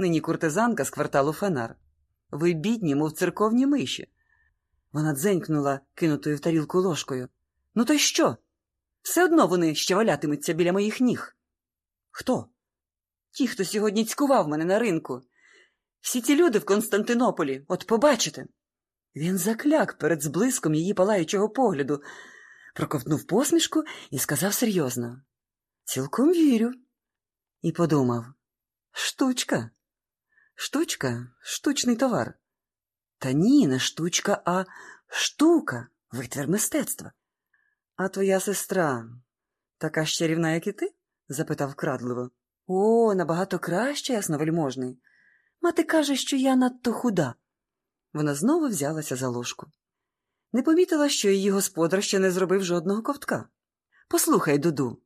нині куртизанка з кварталу Фанар. Ви бідні, мов церковні миші. Вона дзенькнула кинутою в тарілку ложкою. Ну, то й що? Все одно вони ще валятимуться біля моїх ніг. Хто? Ті, хто сьогодні цькував мене на ринку. Всі ці люди в Константинополі, от побачите. Він закляк перед зблиском її палаючого погляду, проковтнув посмішку і сказав серйозно: Цілком вірю. І подумав: штучка, штучка, штучний товар. Та ні, не штучка, а штука, витвір мистецтва. А твоя сестра така ж чарівна, як і ти? запитав крадливо. О, набагато краще, ясновельможний. Мати каже, що я надто худа. Вона знову взялася за ложку. Не помітила, що її господар ще не зробив жодного ковтка. Послухай, Дуду.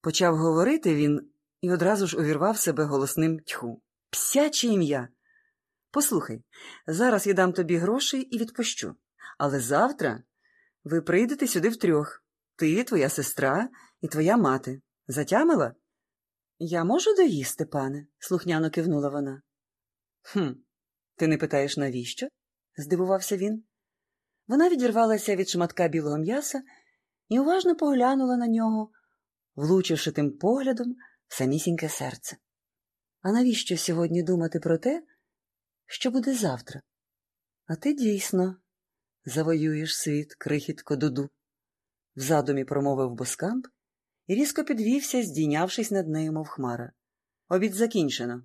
Почав говорити він і одразу ж увірвав себе голосним тьху. Псяче ім'я. Послухай, зараз я дам тобі грошей і відпущу. Але завтра ви прийдете сюди втрьох. Ти, твоя сестра і твоя мати. Затямила? Я можу доїсти, пане, слухняно кивнула вона. Хм, ти не питаєш, навіщо? здивувався він. Вона відірвалася від шматка білого м'яса і уважно поглянула на нього, влучивши тим поглядом в самісіньке серце. А навіщо сьогодні думати про те, що буде завтра? А ти дійсно завоюєш світ, крихітко дуду, в задумі промовив боскамп і різко підвівся, здійнявшись над нею, мов хмара. Обід закінчено.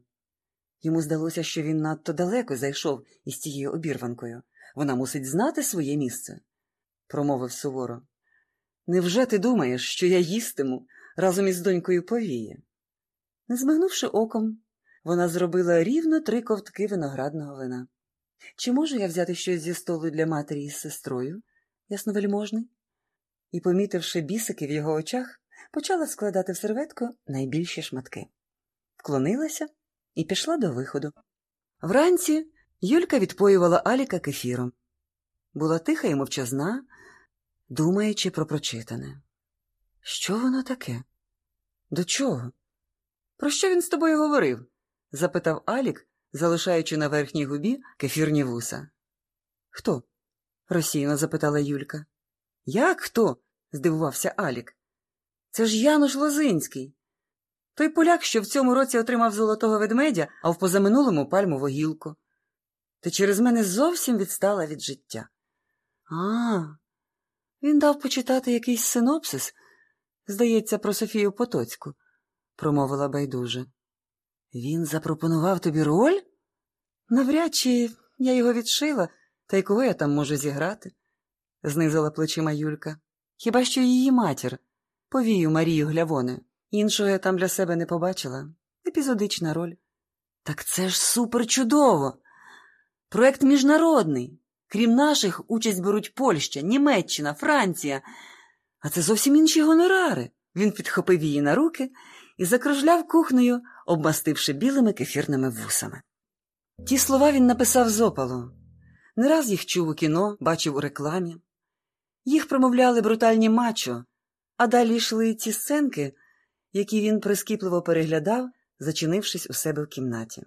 Йому здалося, що він надто далеко зайшов із тією обірванкою. Вона мусить знати своє місце, промовив суворо. Невже ти думаєш, що я їстиму разом із донькою повіє? Не змигнувши оком, вона зробила рівно три ковтки виноградного вина. Чи можу я взяти щось зі столу для матері із сестрою, ясновельможний? І, помітивши бісики в його очах, почала складати в серветку найбільші шматки. Вклонилася і пішла до виходу. Вранці Юлька відпоювала Аліка кефіром. Була тиха і мовчазна, думаючи про прочитане. Що воно таке? До чого? Про що він з тобою говорив? Запитав Алік, залишаючи на верхній губі кефірні вуса. Хто? розсіяно запитала Юлька. Як хто? здивувався Алік. Це ж Януш Лозинський. Той поляк, що в цьому році отримав золотого ведмедя, а в позаминулому пальмову гілку. Ти через мене зовсім відстала від життя. А, він дав почитати якийсь синопсис, здається, про Софію Потоцьку, промовила байдуже. Він запропонував тобі роль? Навряд чи я його відшила, та й кого я там можу зіграти, знизила плечима Юлька. Хіба що її матір, повію Марію Глявони. Іншого я там для себе не побачила. Епізодична роль. Так це ж супер чудово! Проект міжнародний. Крім наших, участь беруть Польща, Німеччина, Франція. А це зовсім інші гонорари. Він підхопив її на руки і закружляв кухнею, обмастивши білими кефірними вусами. Ті слова він написав з опалу. Не раз їх чув у кіно, бачив у рекламі. Їх промовляли брутальні мачо, а далі йшли ті сценки, які він прискіпливо переглядав, зачинившись у себе в кімнаті.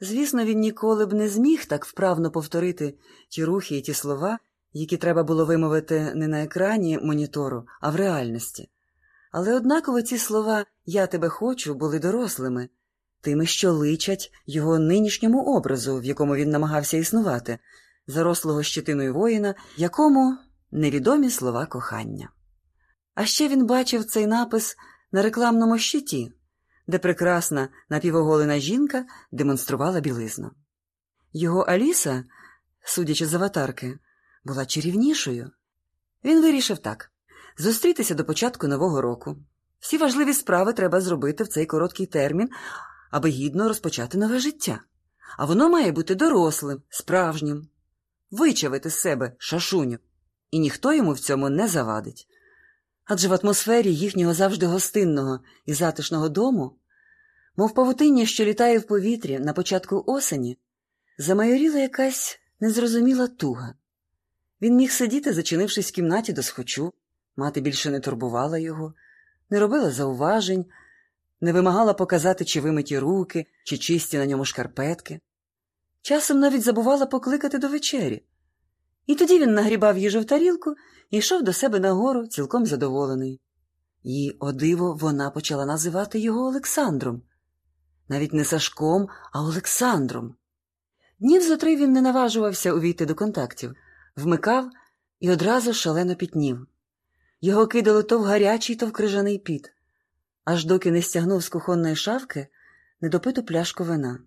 Звісно, він ніколи б не зміг так вправно повторити ті рухи і ті слова, які треба було вимовити не на екрані монітору, а в реальності. Але однаково ці слова Я тебе хочу були дорослими, тими, що личать його нинішньому образу, в якому він намагався існувати, зарослого щитиною воїна, якому невідомі слова кохання. А ще він бачив цей напис на рекламному щиті, де прекрасна напівоголена жінка демонструвала білизну. Його Аліса, судячи з аватарки, була чарівнішою. Він вирішив так зустрітися до початку нового року. Всі важливі справи треба зробити в цей короткий термін, аби гідно розпочати нове життя. А воно має бути дорослим, справжнім, вичавити з себе шашуню, і ніхто йому в цьому не завадить. Адже в атмосфері їхнього завжди гостинного і затишного дому, мов павутиння, що літає в повітрі на початку осені, замайоріла якась незрозуміла туга. Він міг сидіти, зачинившись в кімнаті до схочу, мати більше не турбувала його, не робила зауважень, не вимагала показати, чи вимиті руки, чи чисті на ньому шкарпетки. Часом навіть забувала покликати до вечері. І тоді він нагрібав їжу в тарілку і йшов до себе нагору, цілком задоволений. І, о диво, вона почала називати його Олександром. Навіть не Сашком, а Олександром. Днів зо три він не наважувався увійти до контактів, вмикав і одразу шалено пітнів. Його кидало то в гарячий, то в крижаний піт, аж доки не стягнув з кухонної шавки недопиту пляшку вина.